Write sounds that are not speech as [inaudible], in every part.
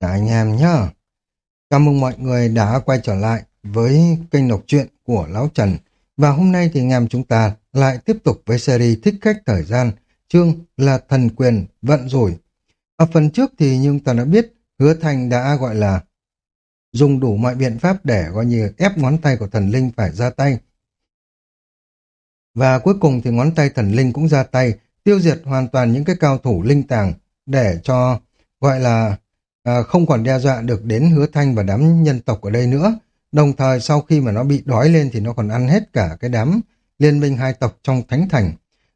Cả anh em nhá. Chào mừng mọi người đã quay trở lại với kênh đọc truyện của Lão Trần. Và hôm nay thì anh em chúng ta lại tiếp tục với series Thích Khách Thời Gian, chương là Thần Quyền Vận Rủi. Ở phần trước thì nhưng ta đã biết Hứa Thành đã gọi là dùng đủ mọi biện pháp để gọi như ép ngón tay của thần linh phải ra tay. Và cuối cùng thì ngón tay thần linh cũng ra tay, tiêu diệt hoàn toàn những cái cao thủ linh tàng để cho gọi là à, không còn đe dọa được đến hứa thanh và đám nhân tộc ở đây nữa. Đồng thời sau khi mà nó bị đói lên thì nó còn ăn hết cả cái đám liên minh hai tộc trong thánh thành.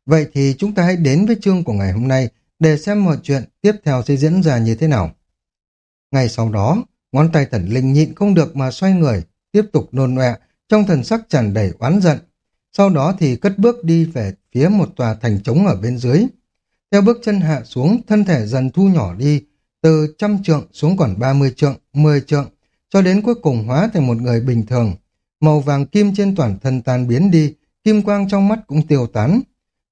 Vậy thì chúng ta hãy đến với chương của ngày hôm nay để xem mọi chuyện tiếp theo sẽ diễn ra như thế nào. ngay sau đó, ngón tay thần linh nhịn không được mà xoay người, tiếp tục nôn nọe, trong thần sắc tràn đầy oán giận. Sau đó thì cất bước đi về phía một tòa thành trống ở bên dưới. Theo bước chân hạ xuống, thân thể dần thu nhỏ đi, từ trăm trượng xuống còn 30 trượng, 10 trượng, cho đến cuối cùng hóa thành một người bình thường. Màu vàng kim trên toàn thân tan biến đi, kim quang trong mắt cũng tiêu tán.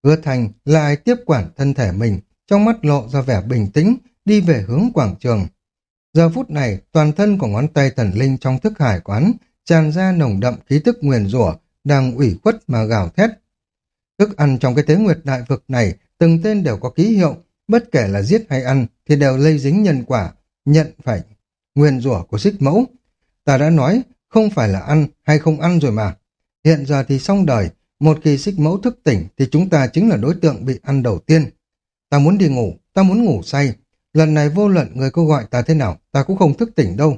Hứa thành lại tiếp quản thân thể mình, trong mắt lộ ra vẻ bình tĩnh, đi về hướng quảng trường. Giờ phút này, toàn thân của ngón tay thần linh trong thức hải quán tràn ra nồng đậm khí tức nguyền rủa đang ủy khuất mà gào thét. Thức ăn trong cái tế nguyệt đại vực này, từng tên đều có ký hiệu, bất kể là giết hay ăn thì đều lây dính nhân quả, nhận phải nguyên rủa của xích mẫu. Ta đã nói, không phải là ăn hay không ăn rồi mà. Hiện giờ thì xong đời, một khi xích mẫu thức tỉnh thì chúng ta chính là đối tượng bị ăn đầu tiên. Ta muốn đi ngủ, ta muốn ngủ say. Lần này vô luận người cô gọi ta thế nào, ta cũng không thức tỉnh đâu.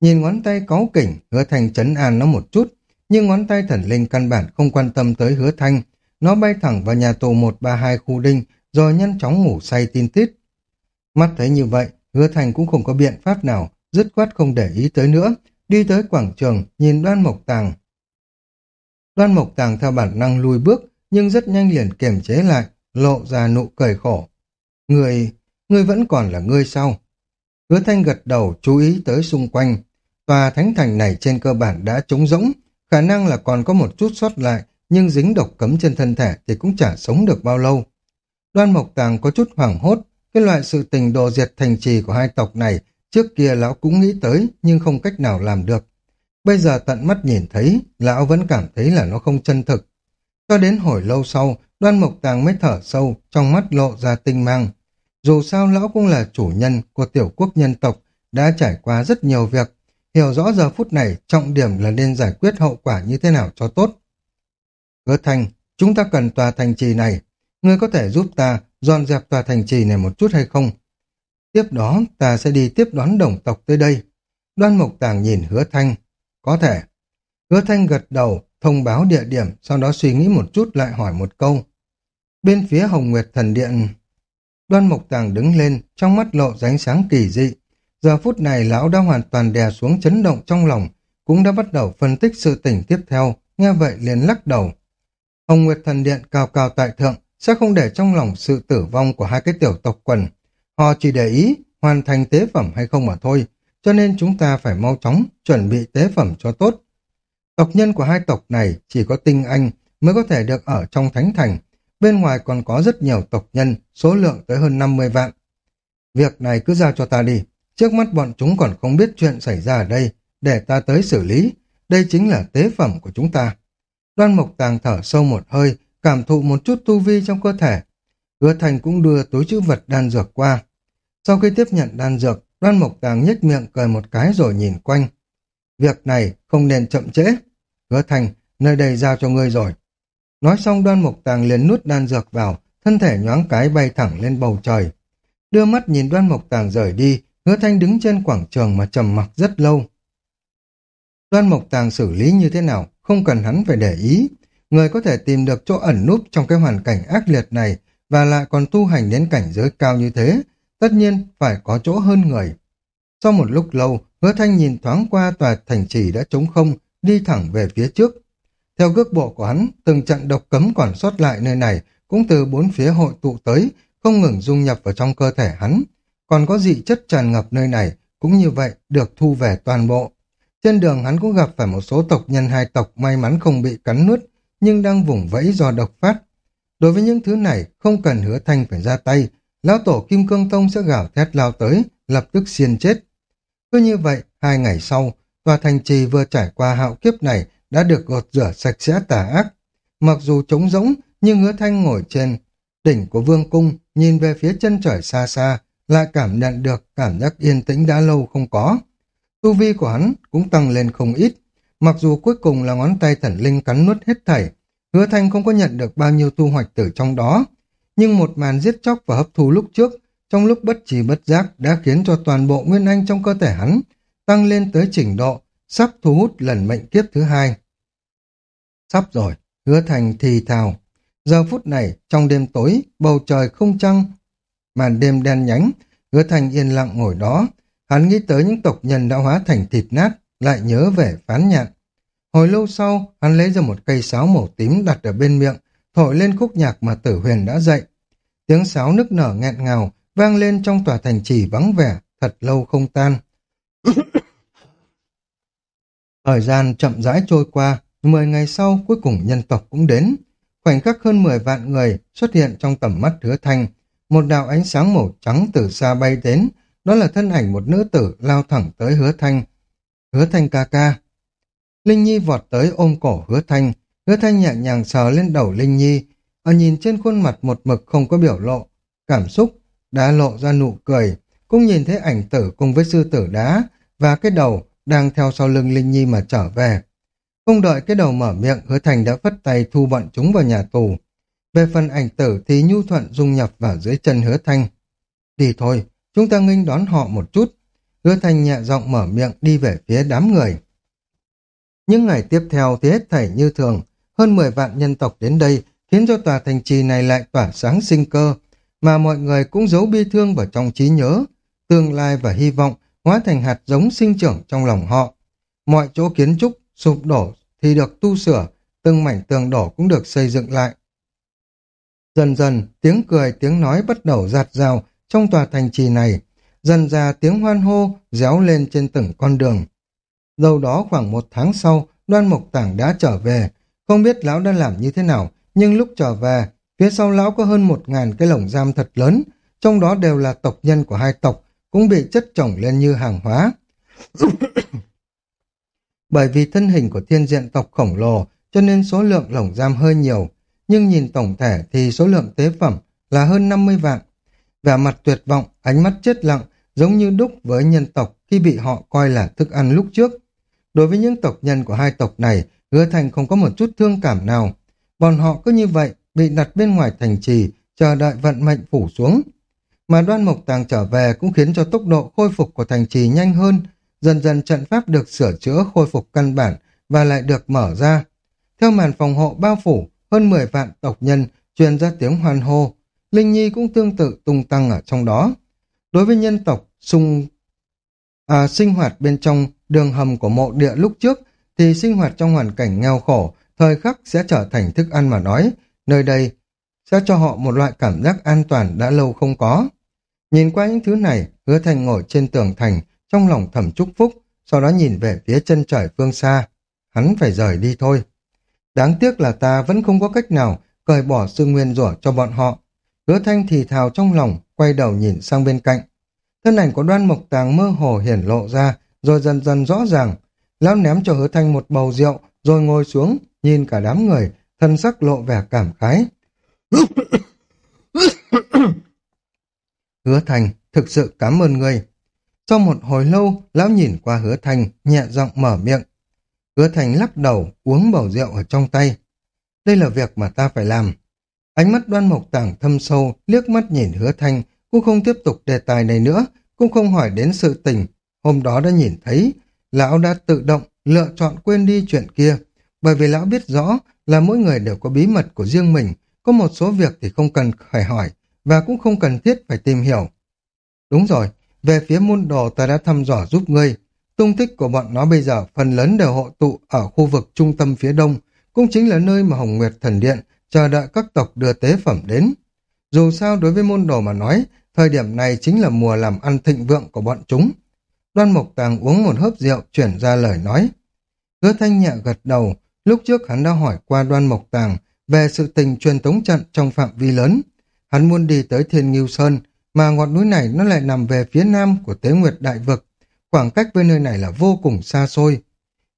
Nhìn ngón tay cáu kỉnh, hứa thành chấn an nó một chút, nhưng ngón tay thần linh căn bản không quan tâm tới hứa thanh. Nó bay thẳng vào nhà tù 132 khu đinh, rồi nhanh chóng ngủ say tin tít. Mắt thấy như vậy, hứa thành cũng không có biện pháp nào, dứt khoát không để ý tới nữa, đi tới quảng trường, nhìn đoan mộc tàng. Đoan mộc tàng theo bản năng lùi bước, nhưng rất nhanh liền kiềm chế lại, lộ ra nụ cười khổ. Người, người vẫn còn là ngươi sau, Hứa thanh gật đầu chú ý tới xung quanh. Tòa thánh thành này trên cơ bản đã trống rỗng, khả năng là còn có một chút sót lại, nhưng dính độc cấm trên thân thể thì cũng chả sống được bao lâu. Đoan Mộc Tàng có chút hoảng hốt, cái loại sự tình đồ diệt thành trì của hai tộc này trước kia lão cũng nghĩ tới nhưng không cách nào làm được. Bây giờ tận mắt nhìn thấy, lão vẫn cảm thấy là nó không chân thực. Cho đến hồi lâu sau, đoan mộc tàng mới thở sâu, trong mắt lộ ra tinh mang. Dù sao lão cũng là chủ nhân của tiểu quốc nhân tộc, đã trải qua rất nhiều việc, hiểu rõ giờ phút này trọng điểm là nên giải quyết hậu quả như thế nào cho tốt. Hứa thành, chúng ta cần tòa thành trì này, ngươi có thể giúp ta dọn dẹp tòa thành trì này một chút hay không? Tiếp đó ta sẽ đi tiếp đón đồng tộc tới đây. Đoan Mộc Tàng nhìn hứa thanh. Có thể. Hứa thanh gật đầu, thông báo địa điểm, sau đó suy nghĩ một chút lại hỏi một câu. Bên phía Hồng Nguyệt Thần Điện, Đoan Mộc Tàng đứng lên, trong mắt lộ ánh sáng kỳ dị. Giờ phút này lão đã hoàn toàn đè xuống chấn động trong lòng, cũng đã bắt đầu phân tích sự tỉnh tiếp theo, nghe vậy liền lắc đầu. Hồng Nguyệt Thần Điện cao cao tại thượng, sẽ không để trong lòng sự tử vong của hai cái tiểu tộc quần. Họ chỉ để ý hoàn thành tế phẩm hay không mà thôi, cho nên chúng ta phải mau chóng chuẩn bị tế phẩm cho tốt. Tộc nhân của hai tộc này chỉ có tinh anh mới có thể được ở trong thánh thành, bên ngoài còn có rất nhiều tộc nhân, số lượng tới hơn 50 vạn. Việc này cứ giao cho ta đi, trước mắt bọn chúng còn không biết chuyện xảy ra ở đây, để ta tới xử lý, đây chính là tế phẩm của chúng ta. Đoan Mộc Tàng thở sâu một hơi, cảm thụ một chút tu vi trong cơ thể. Hứa Thành cũng đưa túi chữ vật đan dược qua. Sau khi tiếp nhận đan dược, Đoan Mộc Tàng nhếch miệng cười một cái rồi nhìn quanh. Việc này không nên chậm trễ. Hứa Thành, nơi đây giao cho ngươi rồi. Nói xong Đoan Mộc Tàng liền nuốt đan dược vào, thân thể nhoáng cái bay thẳng lên bầu trời. Đưa mắt nhìn Đoan Mộc Tàng rời đi, Hứa Thanh đứng trên quảng trường mà trầm mặc rất lâu. Đoan Mộc Tàng xử lý như thế nào, không cần hắn phải để ý người có thể tìm được chỗ ẩn núp trong cái hoàn cảnh ác liệt này và lại còn tu hành đến cảnh giới cao như thế, tất nhiên phải có chỗ hơn người. Sau một lúc lâu, hứa thanh nhìn thoáng qua tòa thành trì đã trống không, đi thẳng về phía trước. Theo cước bộ của hắn, từng trận độc cấm còn sót lại nơi này cũng từ bốn phía hội tụ tới, không ngừng dung nhập vào trong cơ thể hắn. Còn có dị chất tràn ngập nơi này, cũng như vậy được thu về toàn bộ. Trên đường hắn cũng gặp phải một số tộc nhân hai tộc may mắn không bị cắn nuốt, nhưng đang vùng vẫy do độc phát. Đối với những thứ này, không cần hứa thanh phải ra tay, lão tổ Kim Cương Tông sẽ gào thét lao tới, lập tức xiên chết. Cứ như vậy, hai ngày sau, tòa thành trì vừa trải qua hạo kiếp này đã được gột rửa sạch sẽ tà ác. Mặc dù trống rỗng, nhưng hứa thanh ngồi trên đỉnh của vương cung, nhìn về phía chân trời xa xa, lại cảm nhận được cảm giác yên tĩnh đã lâu không có. Tu vi của hắn cũng tăng lên không ít, mặc dù cuối cùng là ngón tay thần linh cắn nuốt hết thảy, hứa thanh không có nhận được bao nhiêu thu hoạch từ trong đó, nhưng một màn giết chóc và hấp thu lúc trước, trong lúc bất trì bất giác đã khiến cho toàn bộ nguyên anh trong cơ thể hắn tăng lên tới trình độ sắp thu hút lần mệnh kiếp thứ hai. Sắp rồi, hứa thành thì thào. Giờ phút này, trong đêm tối, bầu trời không trăng, màn đêm đen nhánh, hứa thành yên lặng ngồi đó. Hắn nghĩ tới những tộc nhân đã hóa thành thịt nát, lại nhớ về phán nhạn. Hồi lâu sau, hắn lấy ra một cây sáo màu tím đặt ở bên miệng, thổi lên khúc nhạc mà tử huyền đã dạy. Tiếng sáo nức nở nghẹn ngào, vang lên trong tòa thành trì vắng vẻ, thật lâu không tan. [coughs] Thời gian chậm rãi trôi qua, mười ngày sau cuối cùng nhân tộc cũng đến. Khoảnh khắc hơn mười vạn người xuất hiện trong tầm mắt hứa thanh. Một đạo ánh sáng màu trắng từ xa bay đến, đó là thân ảnh một nữ tử lao thẳng tới hứa thanh. Hứa thanh ca ca. Linh Nhi vọt tới ôm cổ hứa thanh, hứa thanh nhẹ nhàng sờ lên đầu Linh Nhi, ở nhìn trên khuôn mặt một mực không có biểu lộ, cảm xúc, đã lộ ra nụ cười, cũng nhìn thấy ảnh tử cùng với sư tử đá và cái đầu đang theo sau lưng Linh Nhi mà trở về. Không đợi cái đầu mở miệng, hứa thành đã phất tay thu bọn chúng vào nhà tù. Về phần ảnh tử thì nhu thuận dung nhập vào dưới chân hứa thanh. Đi thôi, chúng ta nghênh đón họ một chút. Hứa thanh nhẹ giọng mở miệng đi về phía đám người. Những ngày tiếp theo thì hết thảy như thường, hơn 10 vạn nhân tộc đến đây khiến cho tòa thành trì này lại tỏa sáng sinh cơ, mà mọi người cũng giấu bi thương vào trong trí nhớ, tương lai và hy vọng hóa thành hạt giống sinh trưởng trong lòng họ. Mọi chỗ kiến trúc sụp đổ thì được tu sửa, từng mảnh tường đổ cũng được xây dựng lại. Dần dần, tiếng cười, tiếng nói bắt đầu giạt rào trong tòa thành trì này, dần ra tiếng hoan hô réo lên trên từng con đường. Đâu đó khoảng một tháng sau, đoan mộc tảng đã trở về, không biết lão đã làm như thế nào, nhưng lúc trở về, phía sau lão có hơn một ngàn cái lồng giam thật lớn, trong đó đều là tộc nhân của hai tộc, cũng bị chất chồng lên như hàng hóa. [coughs] Bởi vì thân hình của thiên diện tộc khổng lồ, cho nên số lượng lồng giam hơi nhiều, nhưng nhìn tổng thể thì số lượng tế phẩm là hơn 50 vạn. Vẻ mặt tuyệt vọng, ánh mắt chết lặng, giống như đúc với nhân tộc khi bị họ coi là thức ăn lúc trước. Đối với những tộc nhân của hai tộc này, hứa thành không có một chút thương cảm nào. Bọn họ cứ như vậy, bị đặt bên ngoài thành trì, chờ đợi vận mệnh phủ xuống. Mà đoan mộc tàng trở về cũng khiến cho tốc độ khôi phục của thành trì nhanh hơn, dần dần trận pháp được sửa chữa khôi phục căn bản và lại được mở ra. Theo màn phòng hộ bao phủ, hơn 10 vạn tộc nhân truyền ra tiếng hoan hô, Linh Nhi cũng tương tự tung tăng ở trong đó. Đối với nhân tộc sung à, sinh hoạt bên trong đường hầm của mộ địa lúc trước thì sinh hoạt trong hoàn cảnh nghèo khổ, thời khắc sẽ trở thành thức ăn mà nói, nơi đây sẽ cho họ một loại cảm giác an toàn đã lâu không có. Nhìn qua những thứ này, hứa thành ngồi trên tường thành, trong lòng thầm chúc phúc, sau đó nhìn về phía chân trời phương xa. Hắn phải rời đi thôi. Đáng tiếc là ta vẫn không có cách nào cởi bỏ sự nguyên rủa cho bọn họ. Hứa thanh thì thào trong lòng, quay đầu nhìn sang bên cạnh. Thân ảnh của đoan mộc tàng mơ hồ hiển lộ ra, rồi dần dần rõ ràng. Lão ném cho hứa thanh một bầu rượu, rồi ngồi xuống, nhìn cả đám người, thân sắc lộ vẻ cảm khái. hứa thành, thực sự cảm ơn ngươi. Sau một hồi lâu, lão nhìn qua hứa thành, nhẹ giọng mở miệng. Hứa thành lắc đầu, uống bầu rượu ở trong tay. Đây là việc mà ta phải làm. Ánh mắt đoan mộc tảng thâm sâu, liếc mắt nhìn hứa thanh, cũng không tiếp tục đề tài này nữa, cũng không hỏi đến sự tình. Hôm đó đã nhìn thấy, lão đã tự động lựa chọn quên đi chuyện kia, bởi vì lão biết rõ là mỗi người đều có bí mật của riêng mình, có một số việc thì không cần phải hỏi, và cũng không cần thiết phải tìm hiểu. Đúng rồi, về phía môn đồ ta đã thăm dò giúp ngươi. Tung tích của bọn nó bây giờ phần lớn đều hộ tụ ở khu vực trung tâm phía đông, cũng chính là nơi mà Hồng Nguyệt Thần Điện chờ đợi các tộc đưa tế phẩm đến. Dù sao đối với môn đồ mà nói, thời điểm này chính là mùa làm ăn thịnh vượng của bọn chúng. Đoan Mộc Tàng uống một hớp rượu chuyển ra lời nói. Hứa Thanh nhẹ gật đầu, lúc trước hắn đã hỏi qua Đoan Mộc Tàng về sự tình truyền tống trận trong phạm vi lớn. Hắn muốn đi tới Thiên Nghiêu Sơn, mà ngọn núi này nó lại nằm về phía nam của Tế Nguyệt Đại Vực. Khoảng cách với nơi này là vô cùng xa xôi.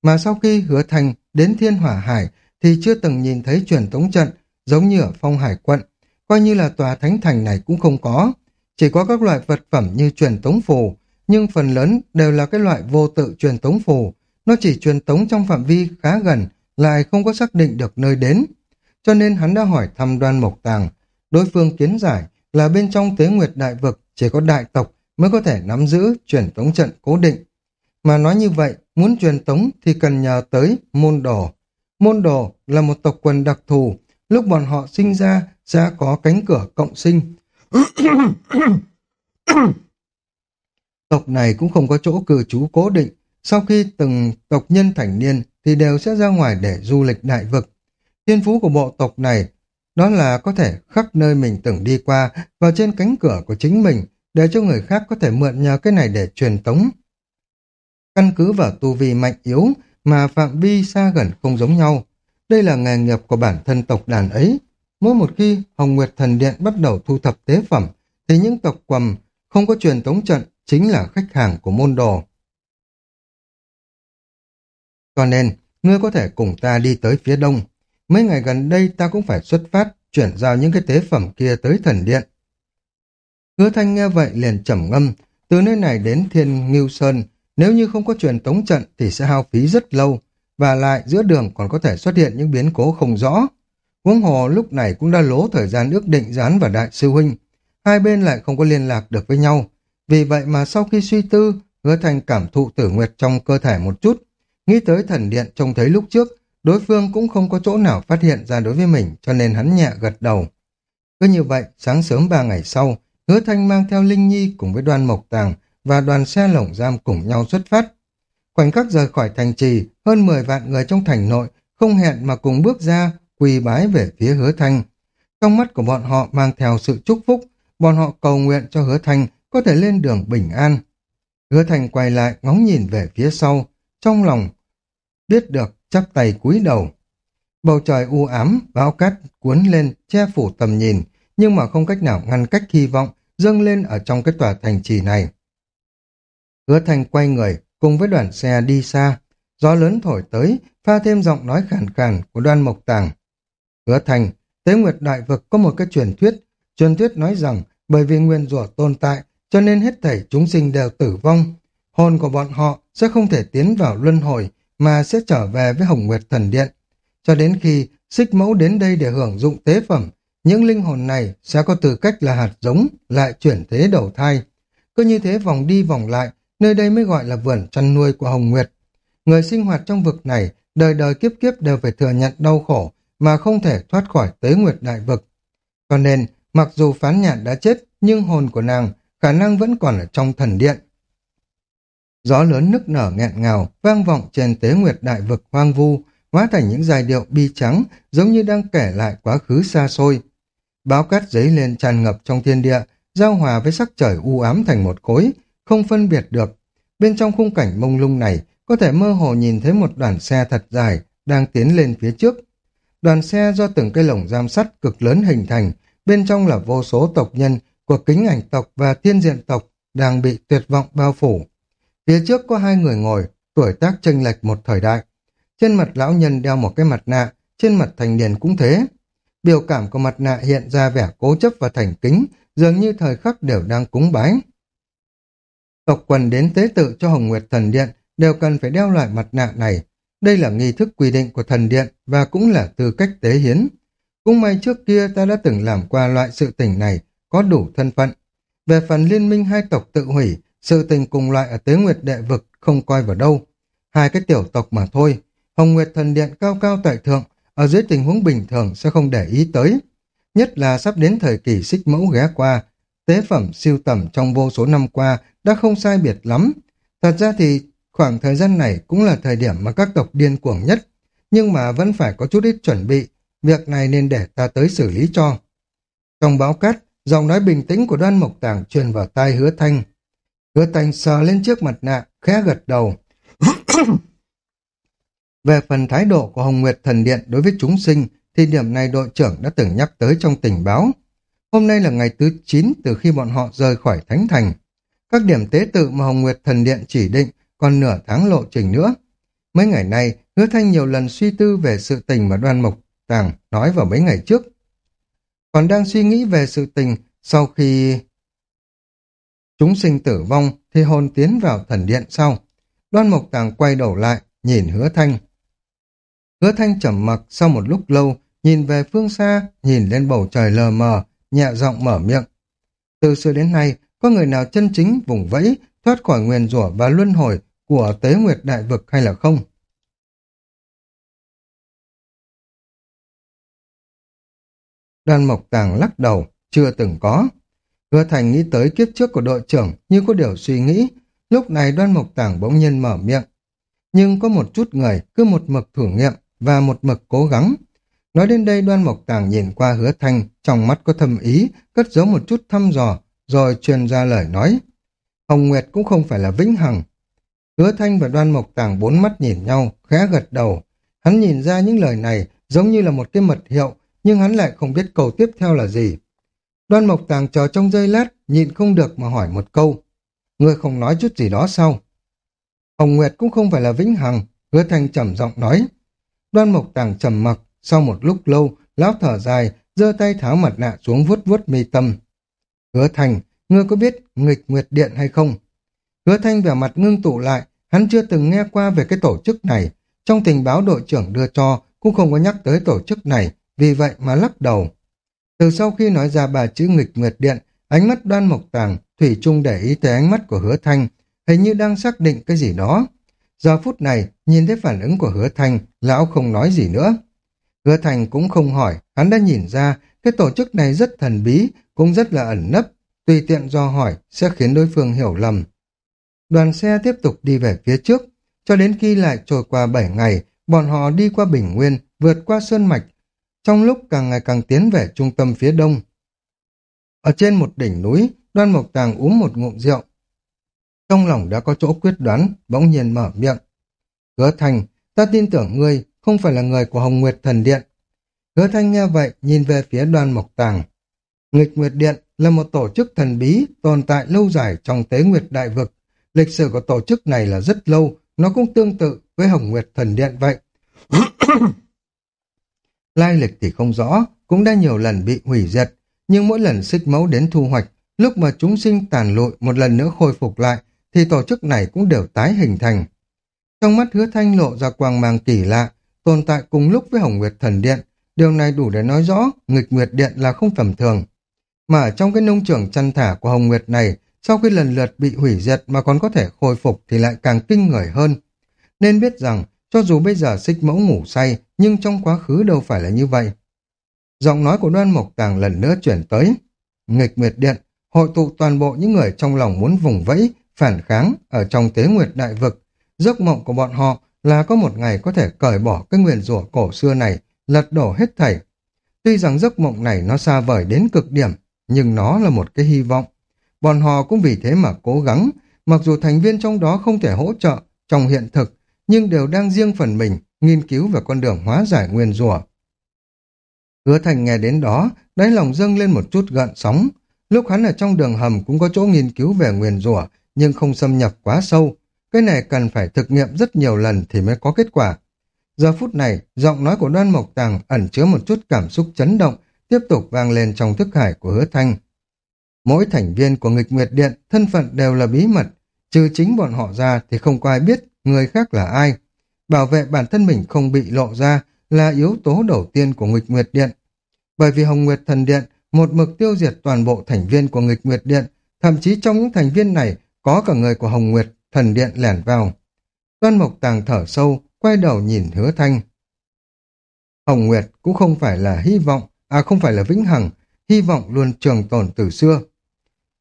Mà sau khi hứa thành đến Thiên Hỏa Hải thì chưa từng nhìn thấy truyền tống trận giống như ở phong hải quận. Coi như là tòa thánh thành này cũng không có. Chỉ có các loại vật phẩm như truyền tống phù, nhưng phần lớn đều là cái loại vô tự truyền tống phù. Nó chỉ truyền tống trong phạm vi khá gần, lại không có xác định được nơi đến. Cho nên hắn đã hỏi thăm đoan mộc tàng. Đối phương kiến giải là bên trong tế nguyệt đại vực chỉ có đại tộc mới có thể nắm giữ truyền tống trận cố định. Mà nói như vậy, muốn truyền tống thì cần nhờ tới môn đồ. Môn đồ là một tộc quần đặc thù, lúc bọn họ sinh ra sẽ có cánh cửa cộng sinh. [coughs] tộc này cũng không có chỗ cư trú cố định, sau khi từng tộc nhân thành niên thì đều sẽ ra ngoài để du lịch đại vực. Thiên phú của bộ tộc này đó là có thể khắc nơi mình từng đi qua vào trên cánh cửa của chính mình để cho người khác có thể mượn nhờ cái này để truyền tống. Căn cứ vào tu vi mạnh yếu mà phạm vi xa gần không giống nhau. Đây là nghề nghiệp của bản thân tộc đàn ấy. Mỗi một khi Hồng Nguyệt Thần Điện bắt đầu thu thập tế phẩm thì những tộc quầm không có truyền tống trận chính là khách hàng của môn đồ. Cho nên, ngươi có thể cùng ta đi tới phía đông. Mấy ngày gần đây ta cũng phải xuất phát, chuyển giao những cái tế phẩm kia tới thần điện. Hứa thanh nghe vậy liền trầm ngâm, từ nơi này đến thiên ngưu sơn, nếu như không có truyền tống trận thì sẽ hao phí rất lâu, và lại giữa đường còn có thể xuất hiện những biến cố không rõ. Huống hồ lúc này cũng đã lố thời gian ước định gián và đại sư huynh. Hai bên lại không có liên lạc được với nhau. Vì vậy mà sau khi suy tư, hứa thanh cảm thụ tử nguyệt trong cơ thể một chút, Nghĩ tới thần điện trông thấy lúc trước, đối phương cũng không có chỗ nào phát hiện ra đối với mình, cho nên hắn nhẹ gật đầu. Cứ như vậy, sáng sớm ba ngày sau, hứa thanh mang theo Linh Nhi cùng với đoàn mộc tàng và đoàn xe lồng giam cùng nhau xuất phát. Khoảnh khắc rời khỏi thành trì, hơn 10 vạn người trong thành nội không hẹn mà cùng bước ra, quỳ bái về phía hứa thanh. Trong mắt của bọn họ mang theo sự chúc phúc, bọn họ cầu nguyện cho hứa thanh có thể lên đường bình an. Hứa thanh quay lại ngóng nhìn về phía sau, trong lòng biết được, chắp tay cúi đầu. Bầu trời u ám, bão cát cuốn lên, che phủ tầm nhìn, nhưng mà không cách nào ngăn cách hy vọng dâng lên ở trong cái tòa thành trì này. Hứa Thanh quay người, cùng với đoàn xe đi xa, gió lớn thổi tới, pha thêm giọng nói khàn khàn của đoan mộc tàng. Hứa Thành, Tế Nguyệt Đại Vực có một cái truyền thuyết, truyền thuyết nói rằng bởi vì nguyên rủa tồn tại, cho nên hết thảy chúng sinh đều tử vong. Hồn của bọn họ sẽ không thể tiến vào luân hồi, mà sẽ trở về với Hồng Nguyệt Thần Điện. Cho đến khi xích mẫu đến đây để hưởng dụng tế phẩm, những linh hồn này sẽ có tư cách là hạt giống, lại chuyển thế đầu thai. Cứ như thế vòng đi vòng lại, nơi đây mới gọi là vườn chăn nuôi của Hồng Nguyệt. Người sinh hoạt trong vực này, đời đời kiếp kiếp đều phải thừa nhận đau khổ, mà không thể thoát khỏi tế nguyệt đại vực. Cho nên, mặc dù phán nhạn đã chết, nhưng hồn của nàng khả năng vẫn còn ở trong thần điện. Gió lớn nức nở nghẹn ngào, vang vọng trên tế nguyệt đại vực hoang vu, hóa thành những giai điệu bi trắng, giống như đang kể lại quá khứ xa xôi. Báo cát giấy lên tràn ngập trong thiên địa, giao hòa với sắc trời u ám thành một khối, không phân biệt được. Bên trong khung cảnh mông lung này, có thể mơ hồ nhìn thấy một đoàn xe thật dài đang tiến lên phía trước. Đoàn xe do từng cây lồng giam sắt cực lớn hình thành, bên trong là vô số tộc nhân của kính ảnh tộc và thiên diện tộc đang bị tuyệt vọng bao phủ. Phía trước có hai người ngồi, tuổi tác chênh lệch một thời đại. Trên mặt lão nhân đeo một cái mặt nạ, trên mặt thành niên cũng thế. Biểu cảm của mặt nạ hiện ra vẻ cố chấp và thành kính, dường như thời khắc đều đang cúng bái. Tộc quần đến tế tự cho Hồng Nguyệt Thần Điện đều cần phải đeo loại mặt nạ này. Đây là nghi thức quy định của thần điện và cũng là tư cách tế hiến. Cũng may trước kia ta đã từng làm qua loại sự tình này, có đủ thân phận. Về phần liên minh hai tộc tự hủy, sự tình cùng loại ở Tế Nguyệt Đệ Vực không coi vào đâu. Hai cái tiểu tộc mà thôi. Hồng Nguyệt Thần Điện cao cao tại thượng, ở dưới tình huống bình thường sẽ không để ý tới. Nhất là sắp đến thời kỳ xích mẫu ghé qua, tế phẩm siêu tầm trong vô số năm qua đã không sai biệt lắm. Thật ra thì khoảng thời gian này cũng là thời điểm mà các tộc điên cuồng nhất, nhưng mà vẫn phải có chút ít chuẩn bị, việc này nên để ta tới xử lý cho. Trong báo cát, giọng nói bình tĩnh của đoan mộc tàng truyền vào tai hứa thanh, Hứa thanh sờ lên trước mặt nạ, khẽ gật đầu. [coughs] Về phần thái độ của Hồng Nguyệt Thần Điện đối với chúng sinh, thì điểm này đội trưởng đã từng nhắc tới trong tình báo. Hôm nay là ngày thứ 9 từ khi bọn họ rời khỏi Thánh Thành. Các điểm tế tự mà Hồng Nguyệt Thần Điện chỉ định còn nửa tháng lộ trình nữa. Mấy ngày nay, Hứa Thanh nhiều lần suy tư về sự tình mà đoan mộc tàng nói vào mấy ngày trước. Còn đang suy nghĩ về sự tình sau khi chúng sinh tử vong thì hồn tiến vào thần điện sau. Đoan mộc tàng quay đầu lại, nhìn hứa thanh. Hứa thanh trầm mặc sau một lúc lâu, nhìn về phương xa, nhìn lên bầu trời lờ mờ, nhẹ giọng mở miệng. Từ xưa đến nay, có người nào chân chính vùng vẫy, thoát khỏi nguyền rủa và luân hồi của tế nguyệt đại vực hay là không? Đoan Mộc Tàng lắc đầu, chưa từng có. Hứa Thành nghĩ tới kiếp trước của đội trưởng như có điều suy nghĩ. Lúc này Đoan Mộc Tàng bỗng nhiên mở miệng. Nhưng có một chút người cứ một mực thử nghiệm và một mực cố gắng. Nói đến đây Đoan Mộc Tàng nhìn qua Hứa Thành, trong mắt có thâm ý, cất giấu một chút thăm dò, rồi truyền ra lời nói. Hồng Nguyệt cũng không phải là vĩnh hằng. Hứa Thanh và Đoan Mộc Tàng bốn mắt nhìn nhau, khẽ gật đầu. Hắn nhìn ra những lời này giống như là một cái mật hiệu nhưng hắn lại không biết câu tiếp theo là gì. Đoan Mộc Tàng chờ trong giây lát, nhịn không được mà hỏi một câu. Ngươi không nói chút gì đó sao? Hồng Nguyệt cũng không phải là vĩnh hằng, hứa thanh trầm giọng nói. Đoan Mộc Tàng trầm mặc, sau một lúc lâu, lão thở dài, giơ tay tháo mặt nạ xuống vuốt vuốt mi tâm. Hứa thanh, ngươi có biết nghịch nguyệt điện hay không? Hứa thanh vẻ mặt ngưng tụ lại, hắn chưa từng nghe qua về cái tổ chức này. Trong tình báo đội trưởng đưa cho, cũng không có nhắc tới tổ chức này, vì vậy mà lắc đầu. Từ sau khi nói ra bà chữ nghịch nguyệt điện, ánh mắt đoan mộc tàng, Thủy chung để ý tới ánh mắt của hứa thanh, hình như đang xác định cái gì đó. Giờ phút này, nhìn thấy phản ứng của hứa thanh, lão không nói gì nữa. Hứa thanh cũng không hỏi, hắn đã nhìn ra cái tổ chức này rất thần bí, cũng rất là ẩn nấp, tùy tiện do hỏi sẽ khiến đối phương hiểu lầm. Đoàn xe tiếp tục đi về phía trước, cho đến khi lại trôi qua 7 ngày, bọn họ đi qua Bình Nguyên, vượt qua Sơn Mạch, trong lúc càng ngày càng tiến về trung tâm phía đông. Ở trên một đỉnh núi, đoan mộc tàng uống một ngụm rượu. Trong lòng đã có chỗ quyết đoán, bỗng nhiên mở miệng. Hứa Thành, ta tin tưởng ngươi không phải là người của Hồng Nguyệt Thần Điện. Hứa Thanh nghe vậy, nhìn về phía đoan mộc tàng. Nghịch Nguyệt Điện là một tổ chức thần bí tồn tại lâu dài trong tế Nguyệt Đại Vực. Lịch sử của tổ chức này là rất lâu, nó cũng tương tự với Hồng Nguyệt Thần Điện vậy. [coughs] Lai lịch thì không rõ, cũng đã nhiều lần bị hủy diệt, nhưng mỗi lần xích mẫu đến thu hoạch, lúc mà chúng sinh tàn lụi một lần nữa khôi phục lại, thì tổ chức này cũng đều tái hình thành. Trong mắt hứa thanh lộ ra quang mang kỳ lạ, tồn tại cùng lúc với Hồng Nguyệt Thần Điện, điều này đủ để nói rõ nghịch Nguyệt Điện là không tầm thường. Mà ở trong cái nông trường chăn thả của Hồng Nguyệt này, sau khi lần lượt bị hủy diệt mà còn có thể khôi phục thì lại càng kinh người hơn. Nên biết rằng, cho dù bây giờ xích mẫu ngủ say, nhưng trong quá khứ đâu phải là như vậy. Giọng nói của đoan mộc tàng lần nữa chuyển tới. Nghịch Nguyệt Điện, hội tụ toàn bộ những người trong lòng muốn vùng vẫy, phản kháng ở trong tế nguyệt đại vực. Giấc mộng của bọn họ là có một ngày có thể cởi bỏ cái nguyền rủa cổ xưa này, lật đổ hết thảy. Tuy rằng giấc mộng này nó xa vời đến cực điểm, nhưng nó là một cái hy vọng. Bọn họ cũng vì thế mà cố gắng, mặc dù thành viên trong đó không thể hỗ trợ trong hiện thực, nhưng đều đang riêng phần mình nghiên cứu về con đường hóa giải nguyên rủa. Hứa Thành nghe đến đó, đáy lòng dâng lên một chút gợn sóng. Lúc hắn ở trong đường hầm cũng có chỗ nghiên cứu về nguyên rủa, nhưng không xâm nhập quá sâu. Cái này cần phải thực nghiệm rất nhiều lần thì mới có kết quả. Giờ phút này, giọng nói của đoan mộc tàng ẩn chứa một chút cảm xúc chấn động, tiếp tục vang lên trong thức hải của hứa thanh. Mỗi thành viên của nghịch nguyệt điện, thân phận đều là bí mật, trừ chính bọn họ ra thì không có ai biết người khác là ai. Bảo vệ bản thân mình không bị lộ ra là yếu tố đầu tiên của nghịch nguyệt điện. Bởi vì Hồng Nguyệt Thần Điện một mực tiêu diệt toàn bộ thành viên của nghịch nguyệt điện, thậm chí trong những thành viên này có cả người của Hồng Nguyệt Thần Điện lẻn vào. Đoan Mộc Tàng thở sâu, quay đầu nhìn hứa thanh. Hồng Nguyệt cũng không phải là hy vọng, à không phải là vĩnh hằng, hy vọng luôn trường tồn từ xưa.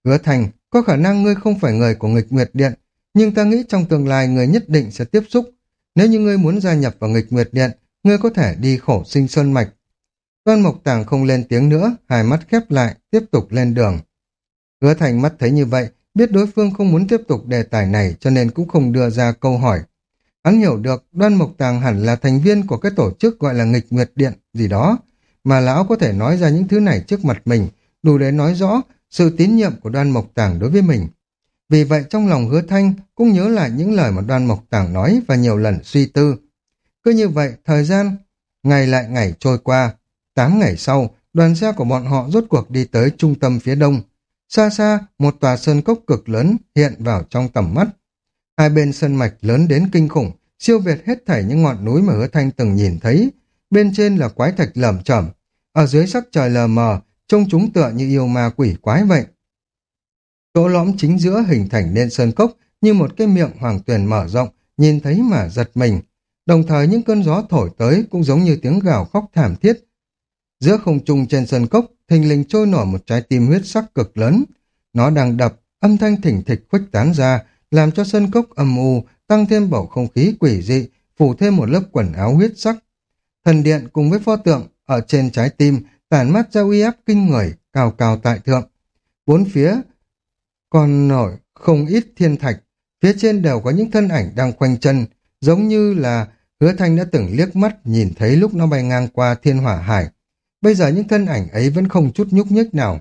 Hứa Thành có khả năng ngươi không phải người của nghịch nguyệt điện, nhưng ta nghĩ trong tương lai người nhất định sẽ tiếp xúc. Nếu như ngươi muốn gia nhập vào nghịch nguyệt điện, ngươi có thể đi khổ sinh sơn mạch. Đoan Mộc Tàng không lên tiếng nữa, hai mắt khép lại, tiếp tục lên đường. Hứa Thành mắt thấy như vậy, biết đối phương không muốn tiếp tục đề tài này cho nên cũng không đưa ra câu hỏi. Hắn hiểu được Đoan Mộc Tàng hẳn là thành viên của cái tổ chức gọi là nghịch nguyệt điện gì đó, mà lão có thể nói ra những thứ này trước mặt mình, đủ để nói rõ sự tín nhiệm của đoan mộc tàng đối với mình. Vì vậy trong lòng hứa thanh cũng nhớ lại những lời mà đoan mộc tàng nói và nhiều lần suy tư. Cứ như vậy, thời gian, ngày lại ngày trôi qua. Tám ngày sau, đoàn xe của bọn họ rốt cuộc đi tới trung tâm phía đông. Xa xa, một tòa sơn cốc cực lớn hiện vào trong tầm mắt. Hai bên sân mạch lớn đến kinh khủng, siêu việt hết thảy những ngọn núi mà hứa thanh từng nhìn thấy. Bên trên là quái thạch lởm chởm, ở dưới sắc trời lờ mờ, trông chúng tựa như yêu ma quỷ quái vậy. Chỗ lõm chính giữa hình thành nên sơn cốc như một cái miệng hoàng tuyền mở rộng, nhìn thấy mà giật mình. Đồng thời những cơn gió thổi tới cũng giống như tiếng gào khóc thảm thiết. Giữa không trung trên sơn cốc, thình lình trôi nổi một trái tim huyết sắc cực lớn. Nó đang đập, âm thanh thỉnh thịch khuếch tán ra, làm cho sân cốc âm u, tăng thêm bầu không khí quỷ dị, phủ thêm một lớp quần áo huyết sắc. Thần điện cùng với pho tượng ở trên trái tim tản mắt ra uy áp kinh người, cao cao tại thượng. Bốn phía còn nổi không ít thiên thạch, phía trên đều có những thân ảnh đang khoanh chân, giống như là hứa thanh đã từng liếc mắt nhìn thấy lúc nó bay ngang qua thiên hỏa hải. Bây giờ những thân ảnh ấy vẫn không chút nhúc nhích nào.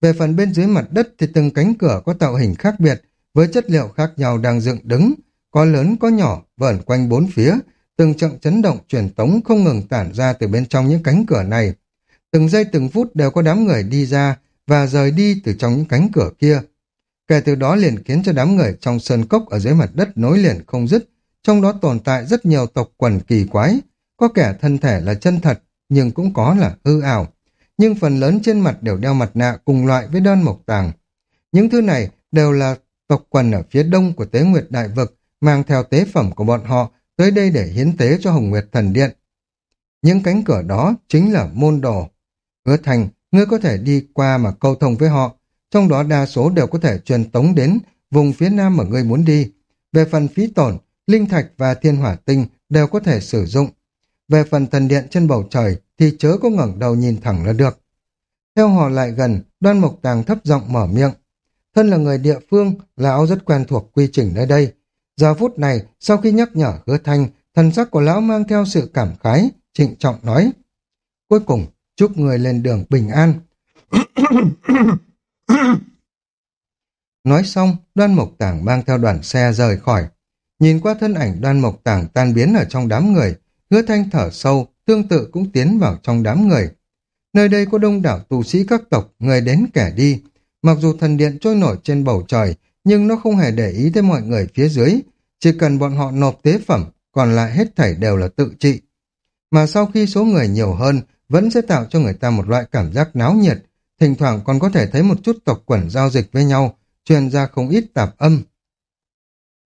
Về phần bên dưới mặt đất thì từng cánh cửa có tạo hình khác biệt, với chất liệu khác nhau đang dựng đứng, có lớn có nhỏ, vẩn quanh bốn phía, từng trận chấn động truyền tống không ngừng tản ra từ bên trong những cánh cửa này. Từng giây từng phút đều có đám người đi ra và rời đi từ trong những cánh cửa kia. Kể từ đó liền khiến cho đám người trong sơn cốc ở dưới mặt đất nối liền không dứt, trong đó tồn tại rất nhiều tộc quần kỳ quái, có kẻ thân thể là chân thật, nhưng cũng có là hư ảo. Nhưng phần lớn trên mặt đều đeo mặt nạ cùng loại với đơn mộc tàng. Những thứ này đều là tộc quần ở phía đông của Tế Nguyệt Đại Vực, mang theo tế phẩm của bọn họ tới đây để hiến tế cho Hồng Nguyệt Thần Điện. Những cánh cửa đó chính là môn đồ. Hứa thành, ngươi có thể đi qua mà câu thông với họ, trong đó đa số đều có thể truyền tống đến vùng phía nam mà ngươi muốn đi. Về phần phí tổn, linh thạch và thiên hỏa tinh đều có thể sử dụng. Về phần thần điện trên bầu trời thì chớ có ngẩng đầu nhìn thẳng là được. Theo họ lại gần, đoan mộc tàng thấp giọng mở miệng. Thân là người địa phương, lão rất quen thuộc quy trình nơi đây. Giờ phút này, sau khi nhắc nhở hứa thanh, thần sắc của lão mang theo sự cảm khái, trịnh trọng nói. Cuối cùng, chúc người lên đường bình an. nói xong, đoan mộc tảng mang theo đoàn xe rời khỏi. Nhìn qua thân ảnh đoan mộc tảng tan biến ở trong đám người, hứa thanh thở sâu, tương tự cũng tiến vào trong đám người. Nơi đây có đông đảo tù sĩ các tộc, người đến kẻ đi. Mặc dù thần điện trôi nổi trên bầu trời, nhưng nó không hề để ý tới mọi người phía dưới. Chỉ cần bọn họ nộp tế phẩm, còn lại hết thảy đều là tự trị. Mà sau khi số người nhiều hơn, vẫn sẽ tạo cho người ta một loại cảm giác náo nhiệt, thỉnh thoảng còn có thể thấy một chút tộc quẩn giao dịch với nhau, truyền ra không ít tạp âm.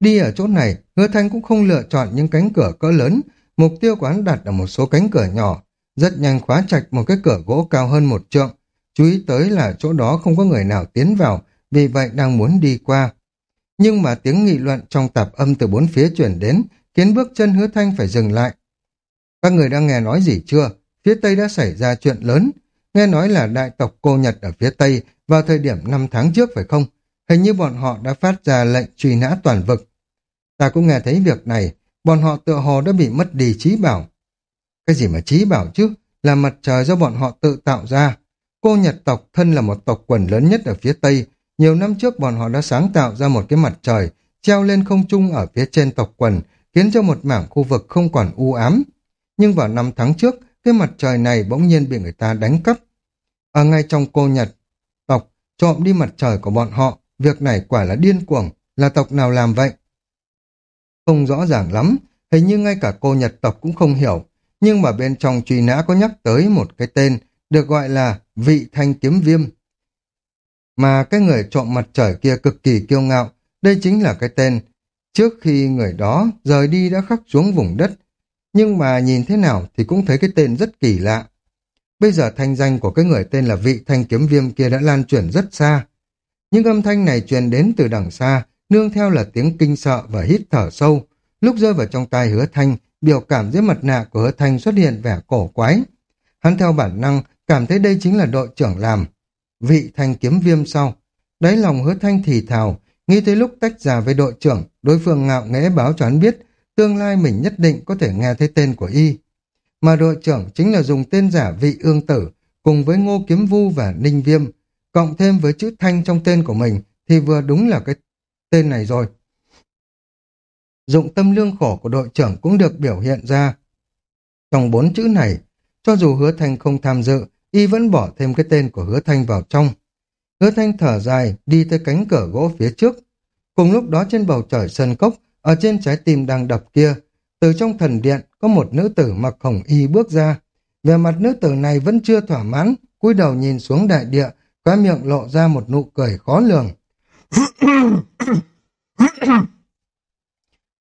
Đi ở chỗ này, hứa thanh cũng không lựa chọn những cánh cửa cỡ lớn, mục tiêu của hắn đặt ở một số cánh cửa nhỏ, rất nhanh khóa chặt một cái cửa gỗ cao hơn một trượng, chú ý tới là chỗ đó không có người nào tiến vào, vì vậy đang muốn đi qua. Nhưng mà tiếng nghị luận trong tạp âm từ bốn phía chuyển đến, khiến bước chân hứa thanh phải dừng lại. Các người đang nghe nói gì chưa? Phía Tây đã xảy ra chuyện lớn. Nghe nói là đại tộc cô Nhật ở phía Tây vào thời điểm năm tháng trước phải không? Hình như bọn họ đã phát ra lệnh truy nã toàn vực. Ta cũng nghe thấy việc này, bọn họ tựa hồ đã bị mất đi trí bảo. Cái gì mà trí bảo chứ? Là mặt trời do bọn họ tự tạo ra. Cô Nhật tộc thân là một tộc quần lớn nhất ở phía Tây. Nhiều năm trước bọn họ đã sáng tạo ra một cái mặt trời, treo lên không trung ở phía trên tộc quần, khiến cho một mảng khu vực không còn u ám. Nhưng vào năm tháng trước, cái mặt trời này bỗng nhiên bị người ta đánh cắp. Ở ngay trong cô Nhật, tộc trộm đi mặt trời của bọn họ, việc này quả là điên cuồng, là tộc nào làm vậy? Không rõ ràng lắm, hình như ngay cả cô Nhật tộc cũng không hiểu, nhưng mà bên trong truy nã có nhắc tới một cái tên được gọi là vị thanh kiếm viêm. Mà cái người trộm mặt trời kia cực kỳ kiêu ngạo, đây chính là cái tên trước khi người đó rời đi đã khắc xuống vùng đất. Nhưng mà nhìn thế nào thì cũng thấy cái tên rất kỳ lạ. Bây giờ thanh danh của cái người tên là vị thanh kiếm viêm kia đã lan truyền rất xa. Những âm thanh này truyền đến từ đằng xa, nương theo là tiếng kinh sợ và hít thở sâu. Lúc rơi vào trong tai hứa thanh, biểu cảm dưới mặt nạ của hứa thanh xuất hiện vẻ cổ quái. Hắn theo bản năng cảm thấy đây chính là đội trưởng làm. Vị thanh kiếm viêm sau. Đáy lòng hứa thanh thì thào, nghĩ tới lúc tách ra với đội trưởng, đối phương ngạo nghễ báo cho hắn biết, tương lai mình nhất định có thể nghe thấy tên của y. Mà đội trưởng chính là dùng tên giả vị ương tử, cùng với ngô kiếm vu và ninh viêm. cộng thêm với chữ thanh trong tên của mình thì vừa đúng là cái tên này rồi. Dụng tâm lương khổ của đội trưởng cũng được biểu hiện ra. Trong bốn chữ này, cho dù hứa thanh không tham dự, y vẫn bỏ thêm cái tên của hứa thanh vào trong. Hứa thanh thở dài, đi tới cánh cửa gỗ phía trước. Cùng lúc đó trên bầu trời sơn cốc, ở trên trái tim đang đập kia, từ trong thần điện có một nữ tử mặc hồng y bước ra. Về mặt nữ tử này vẫn chưa thỏa mãn, cúi đầu nhìn xuống đại địa, khóe miệng lộ ra một nụ cười khó lường. [coughs]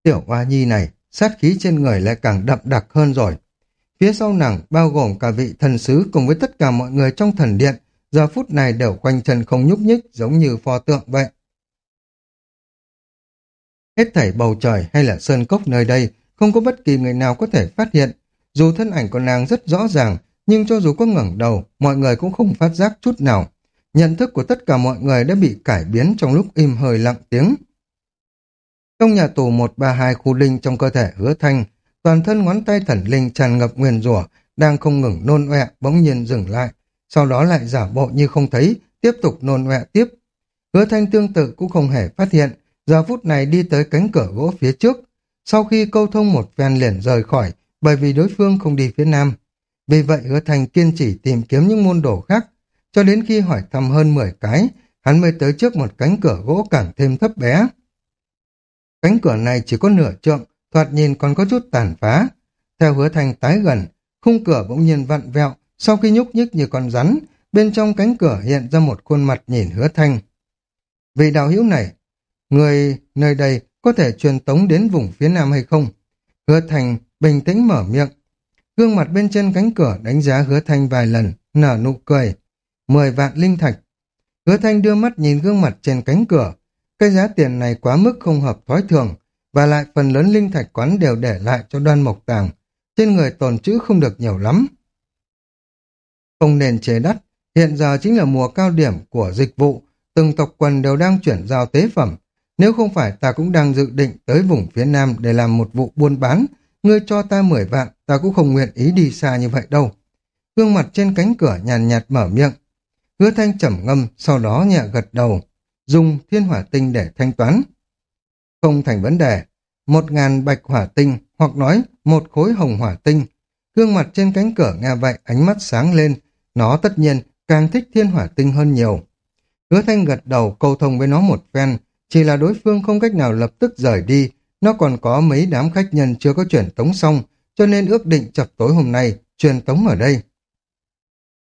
Tiểu Hoa Nhi này, sát khí trên người lại càng đậm đặc hơn rồi. Phía sau nàng, bao gồm cả vị thần sứ cùng với tất cả mọi người trong thần điện, giờ phút này đều quanh chân không nhúc nhích giống như pho tượng vậy. Hết thảy bầu trời hay là sơn cốc nơi đây, không có bất kỳ người nào có thể phát hiện. Dù thân ảnh của nàng rất rõ ràng, nhưng cho dù có ngẩng đầu, mọi người cũng không phát giác chút nào. Nhận thức của tất cả mọi người đã bị cải biến trong lúc im hơi lặng tiếng. Trong nhà tù 132 khu linh trong cơ thể hứa thanh, toàn thân ngón tay thần linh tràn ngập nguyền rủa đang không ngừng nôn ọe bỗng nhiên dừng lại, sau đó lại giả bộ như không thấy, tiếp tục nôn ọe tiếp. Hứa thanh tương tự cũng không hề phát hiện, giờ phút này đi tới cánh cửa gỗ phía trước. Sau khi câu thông một phen liền rời khỏi, bởi vì đối phương không đi phía nam. Vì vậy hứa Thành kiên trì tìm kiếm những môn đồ khác, cho đến khi hỏi thăm hơn 10 cái, hắn mới tới trước một cánh cửa gỗ càng thêm thấp bé. Cánh cửa này chỉ có nửa trượng, thoạt nhìn còn có chút tàn phá. Theo hứa Thành tái gần, khung cửa bỗng nhiên vặn vẹo, sau khi nhúc nhích như con rắn, bên trong cánh cửa hiện ra một khuôn mặt nhìn hứa thanh. Vị đạo hữu này, người nơi đây có thể truyền tống đến vùng phía nam hay không? Hứa Thành bình tĩnh mở miệng. Gương mặt bên trên cánh cửa đánh giá hứa thanh vài lần, nở nụ cười. Mười vạn linh thạch. Hứa thanh đưa mắt nhìn gương mặt trên cánh cửa, cái giá tiền này quá mức không hợp thói thường, và lại phần lớn linh thạch quán đều để lại cho đoan mộc tàng. Trên người tồn chữ không được nhiều lắm. Không nên chế đắt, hiện giờ chính là mùa cao điểm của dịch vụ, từng tộc quần đều đang chuyển giao tế phẩm. Nếu không phải ta cũng đang dự định tới vùng phía Nam để làm một vụ buôn bán, ngươi cho ta 10 vạn, ta cũng không nguyện ý đi xa như vậy đâu. Gương mặt trên cánh cửa nhàn nhạt mở miệng. Hứa thanh trầm ngâm, sau đó nhẹ gật đầu dùng thiên hỏa tinh để thanh toán. Không thành vấn đề, một ngàn bạch hỏa tinh hoặc nói một khối hồng hỏa tinh. Gương mặt trên cánh cửa nghe vậy ánh mắt sáng lên, nó tất nhiên càng thích thiên hỏa tinh hơn nhiều. Hứa thanh gật đầu câu thông với nó một phen, chỉ là đối phương không cách nào lập tức rời đi, nó còn có mấy đám khách nhân chưa có chuyển tống xong, cho nên ước định chập tối hôm nay, truyền tống ở đây.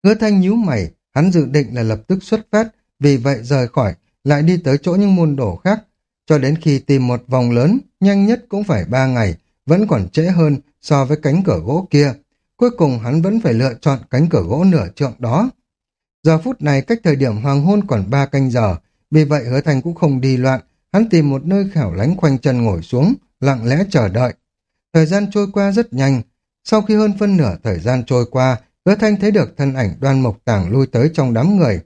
Hứa thanh nhíu mày, hắn dự định là lập tức xuất phát, vì vậy rời khỏi lại đi tới chỗ những môn đồ khác, cho đến khi tìm một vòng lớn, nhanh nhất cũng phải ba ngày, vẫn còn trễ hơn so với cánh cửa gỗ kia. Cuối cùng hắn vẫn phải lựa chọn cánh cửa gỗ nửa trượng đó. Giờ phút này cách thời điểm hoàng hôn còn ba canh giờ, vì vậy hứa thành cũng không đi loạn, hắn tìm một nơi khảo lánh khoanh chân ngồi xuống, lặng lẽ chờ đợi. Thời gian trôi qua rất nhanh, sau khi hơn phân nửa thời gian trôi qua, hứa thanh thấy được thân ảnh đoan mộc tảng lui tới trong đám người.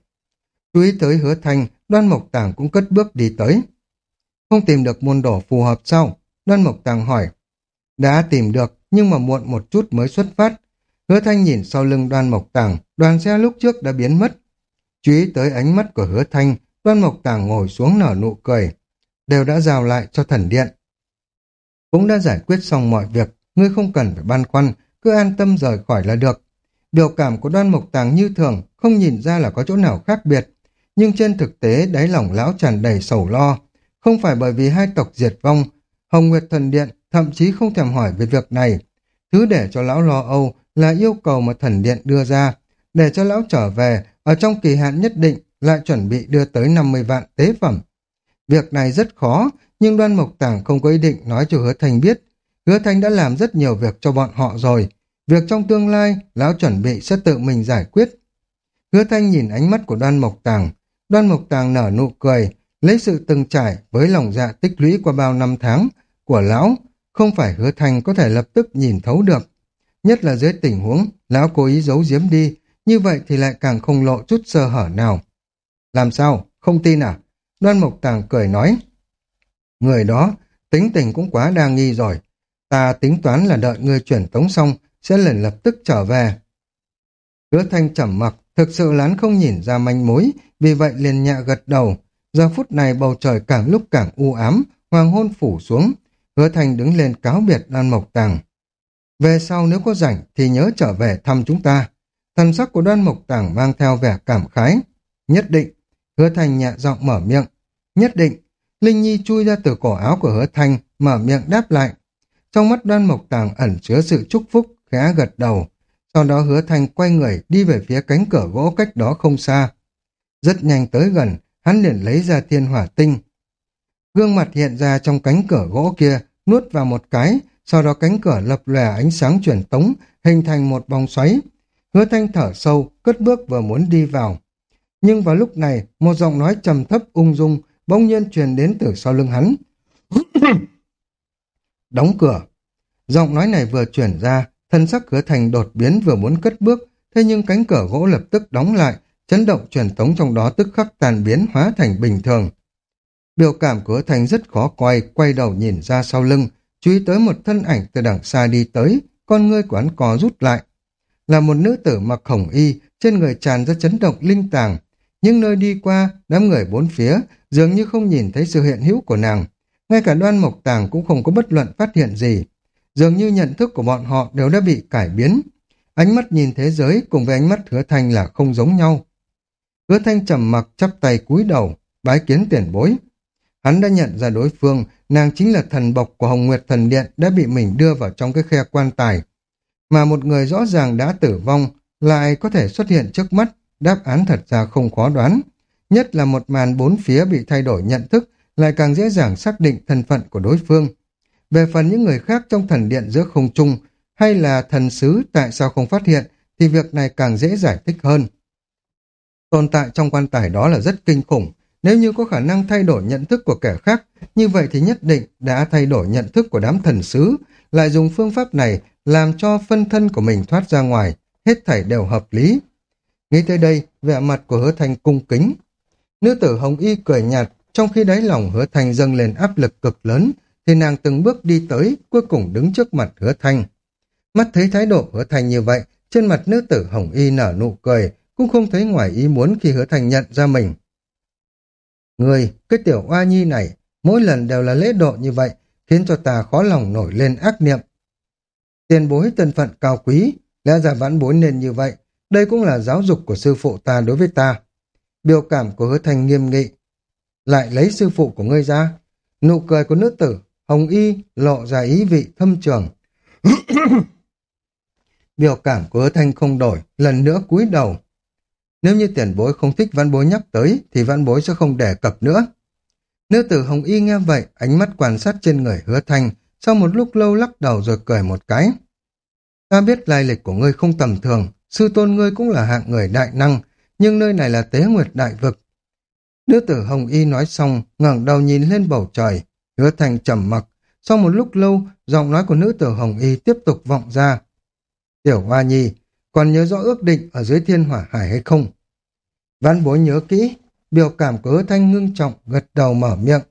Chú ý tới hứa thanh, đoan mộc tàng cũng cất bước đi tới. Không tìm được môn đồ phù hợp sao? Đoan mộc tàng hỏi. Đã tìm được, nhưng mà muộn một chút mới xuất phát. Hứa thanh nhìn sau lưng đoan mộc tàng, đoàn xe lúc trước đã biến mất. Chú ý tới ánh mắt của hứa thanh, đoan mộc tàng ngồi xuống nở nụ cười. Đều đã giao lại cho thần điện. Cũng đã giải quyết xong mọi việc, ngươi không cần phải băn khoăn, cứ an tâm rời khỏi là được. Biểu cảm của đoan mộc tàng như thường, không nhìn ra là có chỗ nào khác biệt nhưng trên thực tế đáy lòng lão tràn đầy sầu lo. Không phải bởi vì hai tộc diệt vong, Hồng Nguyệt Thần Điện thậm chí không thèm hỏi về việc này. Thứ để cho lão lo âu là yêu cầu mà thần điện đưa ra, để cho lão trở về, ở trong kỳ hạn nhất định lại chuẩn bị đưa tới 50 vạn tế phẩm. Việc này rất khó, nhưng đoan mộc tảng không có ý định nói cho hứa thành biết. Hứa thành đã làm rất nhiều việc cho bọn họ rồi. Việc trong tương lai, lão chuẩn bị sẽ tự mình giải quyết. Hứa thanh nhìn ánh mắt của đoan mộc tàng, Đoan mộc Tàng nở nụ cười, lấy sự từng trải với lòng dạ tích lũy qua bao năm tháng của lão, không phải hứa thành có thể lập tức nhìn thấu được. Nhất là dưới tình huống, lão cố ý giấu giếm đi, như vậy thì lại càng không lộ chút sơ hở nào. Làm sao? Không tin à? Đoan Mộc Tàng cười nói. Người đó, tính tình cũng quá đa nghi rồi. Ta tính toán là đợi ngươi chuyển tống xong, sẽ lần lập tức trở về. Hứa thanh trầm mặc, Thực sự lán không nhìn ra manh mối, vì vậy liền nhẹ gật đầu. Giờ phút này bầu trời càng lúc càng u ám, hoàng hôn phủ xuống. Hứa Thanh đứng lên cáo biệt Đoan Mộc Tàng. Về sau nếu có rảnh thì nhớ trở về thăm chúng ta. Thần sắc của Đoan Mộc Tàng mang theo vẻ cảm khái. Nhất định, Hứa Thành nhẹ giọng mở miệng. Nhất định, Linh Nhi chui ra từ cổ áo của Hứa Thành, mở miệng đáp lại. Trong mắt Đoan Mộc Tàng ẩn chứa sự chúc phúc, khẽ gật đầu. Sau đó Hứa Thành quay người đi về phía cánh cửa gỗ cách đó không xa. Rất nhanh tới gần, hắn liền lấy ra thiên hỏa tinh. Gương mặt hiện ra trong cánh cửa gỗ kia, nuốt vào một cái, sau đó cánh cửa lập lòe ánh sáng truyền tống, hình thành một vòng xoáy. Hứa thanh thở sâu, cất bước vừa muốn đi vào. Nhưng vào lúc này, một giọng nói trầm thấp ung dung, bỗng nhiên truyền đến từ sau lưng hắn. [coughs] Đóng cửa. Giọng nói này vừa chuyển ra, thân sắc hứa thành đột biến vừa muốn cất bước, thế nhưng cánh cửa gỗ lập tức đóng lại, chấn động truyền tống trong đó tức khắc tàn biến hóa thành bình thường. Biểu cảm của thành rất khó quay, quay đầu nhìn ra sau lưng, chú ý tới một thân ảnh từ đằng xa đi tới, con ngươi của hắn co rút lại. Là một nữ tử mặc hồng y, trên người tràn ra chấn động linh tàng. Nhưng nơi đi qua, đám người bốn phía, dường như không nhìn thấy sự hiện hữu của nàng. Ngay cả đoan mộc tàng cũng không có bất luận phát hiện gì. Dường như nhận thức của bọn họ đều đã bị cải biến. Ánh mắt nhìn thế giới cùng với ánh mắt hứa thanh là không giống nhau. Hứa thanh trầm mặc chắp tay cúi đầu, bái kiến tiền bối. Hắn đã nhận ra đối phương, nàng chính là thần bộc của Hồng Nguyệt Thần Điện đã bị mình đưa vào trong cái khe quan tài. Mà một người rõ ràng đã tử vong lại có thể xuất hiện trước mắt, đáp án thật ra không khó đoán. Nhất là một màn bốn phía bị thay đổi nhận thức lại càng dễ dàng xác định thân phận của đối phương. Về phần những người khác trong thần điện giữa không trung hay là thần sứ tại sao không phát hiện thì việc này càng dễ giải thích hơn. Tồn tại trong quan tài đó là rất kinh khủng, nếu như có khả năng thay đổi nhận thức của kẻ khác, như vậy thì nhất định đã thay đổi nhận thức của đám thần sứ, lại dùng phương pháp này làm cho phân thân của mình thoát ra ngoài, hết thảy đều hợp lý. Nghĩ tới đây, vẻ mặt của hứa thanh cung kính. Nữ tử Hồng Y cười nhạt, trong khi đáy lòng hứa thanh dâng lên áp lực cực lớn, thì nàng từng bước đi tới, cuối cùng đứng trước mặt hứa thanh. Mắt thấy thái độ hứa thanh như vậy, trên mặt nữ tử Hồng Y nở nụ cười, cũng không thấy ngoài ý muốn khi hứa thanh nhận ra mình. Người, cái tiểu oa nhi này, mỗi lần đều là lễ độ như vậy, khiến cho ta khó lòng nổi lên ác niệm. Tiền bối thân phận cao quý, lẽ ra vãn bối nên như vậy, đây cũng là giáo dục của sư phụ ta đối với ta. Biểu cảm của hứa Thanh nghiêm nghị, lại lấy sư phụ của ngươi ra. Nụ cười của nữ tử, hồng y, lộ ra ý vị thâm trường. [coughs] Biểu cảm của hứa thanh không đổi, lần nữa cúi đầu. Nếu như tiền bối không thích văn bối nhắc tới, thì văn bối sẽ không đề cập nữa. Nữ tử Hồng Y nghe vậy, ánh mắt quan sát trên người hứa thanh, sau một lúc lâu lắc đầu rồi cười một cái. Ta biết lai lịch của ngươi không tầm thường, sư tôn ngươi cũng là hạng người đại năng, nhưng nơi này là tế nguyệt đại vực. Nữ tử Hồng Y nói xong, ngẩng đầu nhìn lên bầu trời, hứa thành trầm mặc. Sau một lúc lâu, giọng nói của nữ tử Hồng Y tiếp tục vọng ra. Tiểu Hoa Nhi, còn nhớ rõ ước định ở dưới thiên hỏa hải hay không? Văn bối nhớ kỹ, biểu cảm của hứa thanh ngưng trọng, gật đầu mở miệng.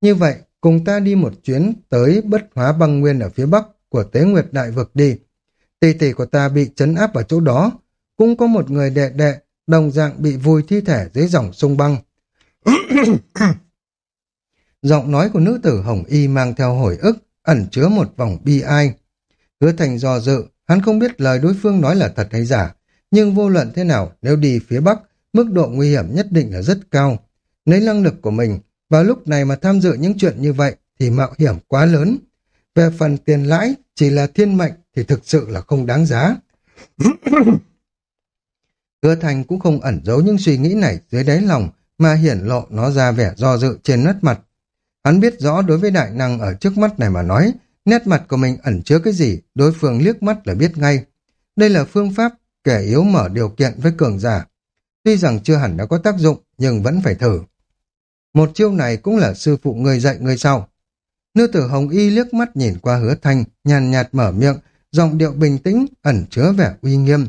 Như vậy, cùng ta đi một chuyến tới bất hóa băng nguyên ở phía bắc của tế nguyệt đại vực đi. Tỷ tỷ của ta bị chấn áp ở chỗ đó, cũng có một người đệ đệ, đồng dạng bị vùi thi thể dưới dòng sông băng. [coughs] Giọng nói của nữ tử Hồng Y mang theo hồi ức, ẩn chứa một vòng bi ai. Hứa thành do dự, hắn không biết lời đối phương nói là thật hay giả, nhưng vô luận thế nào, nếu đi phía Bắc, mức độ nguy hiểm nhất định là rất cao. Lấy năng lực của mình, vào lúc này mà tham dự những chuyện như vậy thì mạo hiểm quá lớn. Về phần tiền lãi, chỉ là thiên mệnh thì thực sự là không đáng giá. [coughs] Hứa Thành cũng không ẩn giấu những suy nghĩ này dưới đáy lòng mà hiển lộ nó ra vẻ do dự trên nét mặt. Hắn biết rõ đối với đại năng ở trước mắt này mà nói, nét mặt của mình ẩn chứa cái gì, đối phương liếc mắt là biết ngay. Đây là phương pháp kẻ yếu mở điều kiện với cường giả. Tuy rằng chưa hẳn đã có tác dụng, nhưng vẫn phải thử. Một chiêu này cũng là sư phụ người dạy người sau. Nữ tử Hồng Y liếc mắt nhìn qua hứa thanh, nhàn nhạt mở miệng, giọng điệu bình tĩnh, ẩn chứa vẻ uy nghiêm.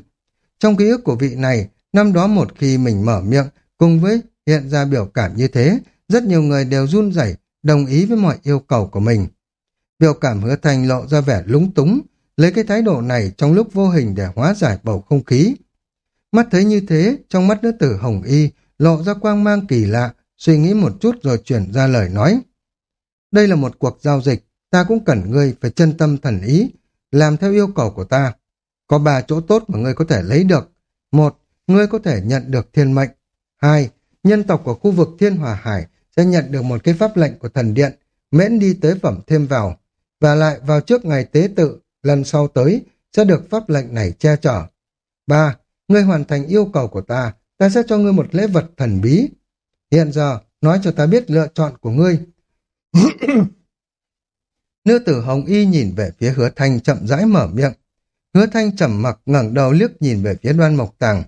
Trong ký ức của vị này, năm đó một khi mình mở miệng, cùng với hiện ra biểu cảm như thế, rất nhiều người đều run rẩy đồng ý với mọi yêu cầu của mình. Biểu cảm hứa thành lộ ra vẻ lúng túng, lấy cái thái độ này trong lúc vô hình để hóa giải bầu không khí. Mắt thấy như thế, trong mắt nữ tử Hồng Y lộ ra quang mang kỳ lạ, suy nghĩ một chút rồi chuyển ra lời nói. Đây là một cuộc giao dịch, ta cũng cần ngươi phải chân tâm thần ý, làm theo yêu cầu của ta. Có ba chỗ tốt mà ngươi có thể lấy được. Một, ngươi có thể nhận được thiên mệnh. Hai, nhân tộc của khu vực Thiên Hòa Hải sẽ nhận được một cái pháp lệnh của thần điện, miễn đi tế phẩm thêm vào. Và lại vào trước ngày tế tự, lần sau tới, sẽ được pháp lệnh này che chở. Ba, ngươi hoàn thành yêu cầu của ta, ta sẽ cho ngươi một lễ vật thần bí. Hiện giờ, nói cho ta biết lựa chọn của ngươi. [coughs] Nữ tử Hồng Y nhìn về phía hứa thanh chậm rãi mở miệng. Hứa thanh trầm mặc ngẩng đầu liếc nhìn về phía đoan mộc tàng.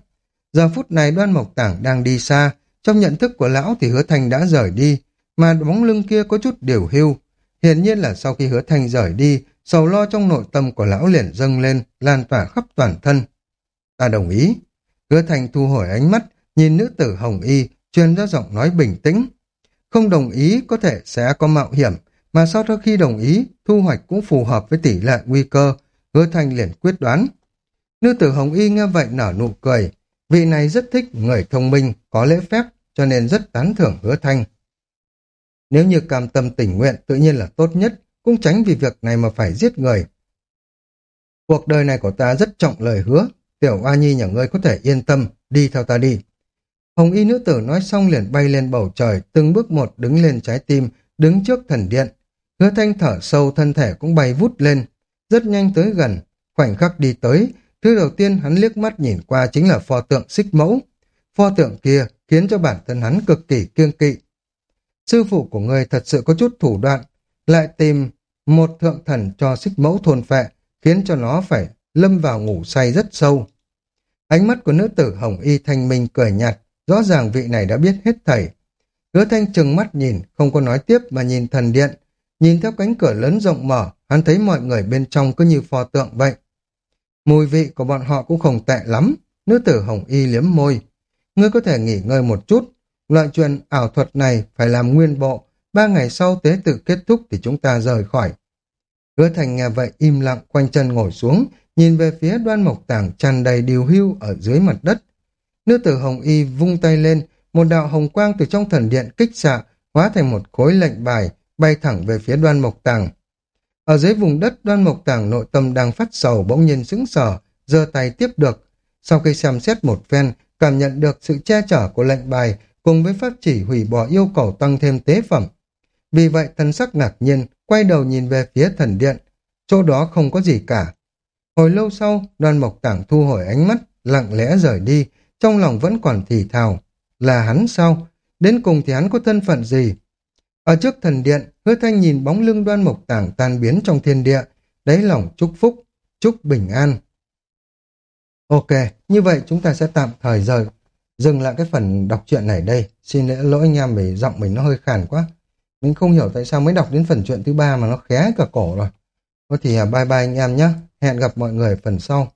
Giờ phút này đoan mộc tàng đang đi xa, trong nhận thức của lão thì hứa thanh đã rời đi, mà bóng lưng kia có chút điều hưu. Hiển nhiên là sau khi hứa thanh rời đi, sầu lo trong nội tâm của lão liền dâng lên, lan tỏa khắp toàn thân. Ta đồng ý. Hứa thanh thu hồi ánh mắt, nhìn nữ tử Hồng Y, truyền ra giọng nói bình tĩnh. Không đồng ý có thể sẽ có mạo hiểm, mà sau khi đồng ý, thu hoạch cũng phù hợp với tỷ lệ nguy cơ, hứa thanh liền quyết đoán. Nữ tử Hồng Y nghe vậy nở nụ cười, vị này rất thích người thông minh, có lễ phép, cho nên rất tán thưởng hứa thanh. Nếu như cam tâm tình nguyện tự nhiên là tốt nhất, cũng tránh vì việc này mà phải giết người. Cuộc đời này của ta rất trọng lời hứa, tiểu A Nhi nhà ngươi có thể yên tâm, đi theo ta đi. Hồng y nữ tử nói xong liền bay lên bầu trời, từng bước một đứng lên trái tim, đứng trước thần điện. Hứa thanh thở sâu thân thể cũng bay vút lên, rất nhanh tới gần, khoảnh khắc đi tới, thứ đầu tiên hắn liếc mắt nhìn qua chính là pho tượng xích mẫu. Pho tượng kia khiến cho bản thân hắn cực kỳ kiêng kỵ. Sư phụ của người thật sự có chút thủ đoạn, lại tìm một thượng thần cho xích mẫu thôn phệ, khiến cho nó phải lâm vào ngủ say rất sâu. Ánh mắt của nữ tử Hồng Y thanh minh cười nhạt, rõ ràng vị này đã biết hết thảy. Hứa thanh trừng mắt nhìn, không có nói tiếp mà nhìn thần điện, nhìn theo cánh cửa lớn rộng mở, hắn thấy mọi người bên trong cứ như pho tượng vậy. Mùi vị của bọn họ cũng không tệ lắm, nữ tử Hồng Y liếm môi. Ngươi có thể nghỉ ngơi một chút, loại chuyện ảo thuật này phải làm nguyên bộ, ba ngày sau tế tự kết thúc thì chúng ta rời khỏi. Hứa thành nghe vậy im lặng quanh chân ngồi xuống, nhìn về phía đoan mộc tảng tràn đầy điều hưu ở dưới mặt đất. Nữ tử Hồng Y vung tay lên, một đạo hồng quang từ trong thần điện kích xạ, hóa thành một khối lệnh bài, bay thẳng về phía đoan mộc tàng. Ở dưới vùng đất đoan mộc tàng nội tâm đang phát sầu bỗng nhiên sững sờ, giơ tay tiếp được. Sau khi xem xét một phen, cảm nhận được sự che chở của lệnh bài cùng với pháp chỉ hủy bỏ yêu cầu tăng thêm tế phẩm. Vì vậy thần sắc ngạc nhiên, quay đầu nhìn về phía thần điện, chỗ đó không có gì cả. Hồi lâu sau, đoan mộc tảng thu hồi ánh mắt, lặng lẽ rời đi, trong lòng vẫn còn thì thào. Là hắn sao? Đến cùng thì hắn có thân phận gì? Ở trước thần điện, hứa thanh nhìn bóng lưng đoan mộc tảng tan biến trong thiên địa, đáy lòng chúc phúc, chúc bình an. Ok, như vậy chúng ta sẽ tạm thời rời, dừng lại cái phần đọc truyện này đây. Xin lỗi anh em vì giọng mình nó hơi khàn quá. Mình không hiểu tại sao mới đọc đến phần chuyện thứ ba mà nó khé cả cổ rồi. Có thì à, bye bye anh em nhé. Hẹn gặp mọi người phần sau.